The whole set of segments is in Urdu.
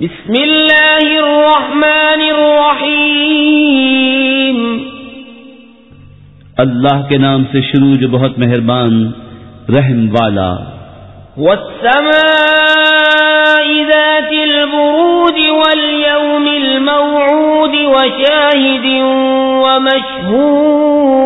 بسم اللہ الرحمن الرحیم۔ اللہ کے نام سے شروع جو بہت مہربان رحم والا۔ والسماء ذات البرود واليوم الموعود وشاهد ومشهود۔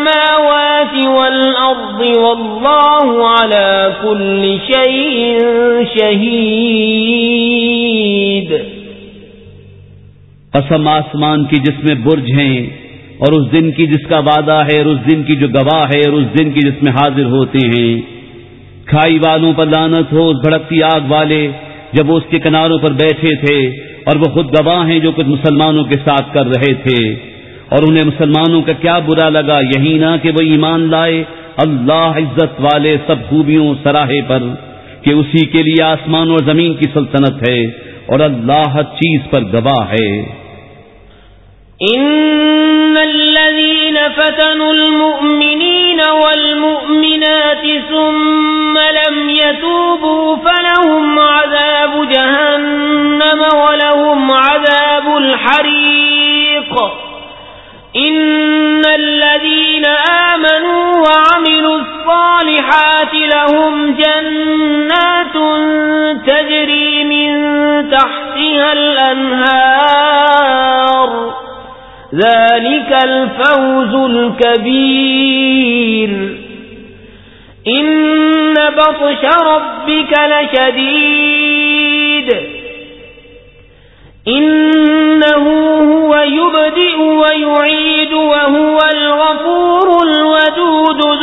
السماوات والأرض والله على كل شيء شهيد. قسم آسمان کی جس میں برج ہیں اور اس دن کی جس کا وعدہ ہے اور اس دن کی جو گواہ ہے اور اس دن کی جس میں حاضر ہوتے ہیں۔ کھائی والوں پر لانت ہو، اس بھڑکتی آگ والے جب وہ اس کے کناروں پر بیٹھے تھے اور وہ خود گواہ ہیں جو کچھ مسلمانوں کے ساتھ کر رہے تھے۔ اور انہیں مسلمانوں کا کیا برا لگا یہی نہ کہ وہ ایمان لائے اللہ عزت والے سب خوبیوں سراہے پر کہ اسی کے لیے آسمان اور زمین کی سلطنت ہے اور اللہ ہر چیز پر گواہ ہے۔ ان الذين فتنوا المؤمنين والمؤمنات ثم لم يتوبوا فلهم عذاب جهنم ولهم عذاب الحريق۔ ان الذين آمنوا وعملوا الصالحات لهم جنات تجري من تحتها الأنهار ذلك الفوز الكبير إن بطش ربك لشديد إنه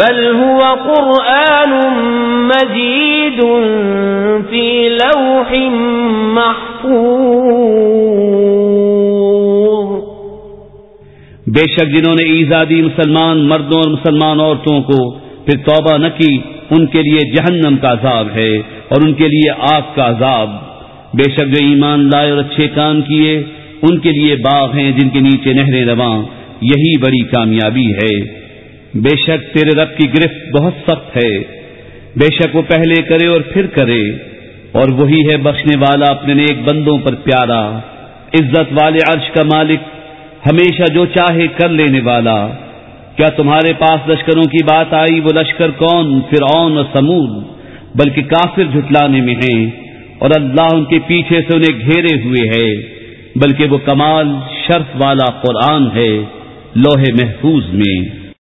بل هو قرآن مجيد في لوح محفوظ. بے شک جنہوں نے ایزادی مسلمان، مردوں اور مسلمان عورتوں کو پھر توبہ نہ کی، ان کے لیے جہنم کا عذاب ہے اور ان کے لیے آگ کا عذاب۔ بے شک جو ایمان لائے اور اچھے کام کیے، ان کے لیے باغ ہیں جن کے نیچے نہریں رواں، یہی بڑی کامیابی ہے۔ بے شک تیرے رب کی گرفت بہت سخت ہے۔ بے شک وہ پہلے کرے اور پھر کرے۔ اور وہی ہے بخشنے والا اپنے نیک بندوں پر پیارا۔ عزت والے عرش کا مالک، ہمیشہ جو چاہے کر لینے والا۔ کیا تمہارے پاس لشکروں کی بات آئی؟ وہ لشکر کون؟ فرعون اور سمود، بلکہ کافر جھٹلانے میں ہیں۔ اور اللہ ان کے پیچھے سے انہیں گھیرے ہوئے ہے۔ بلکہ وہ کمال، شرف والا قرآن ہے، لوہے محفوظ میں۔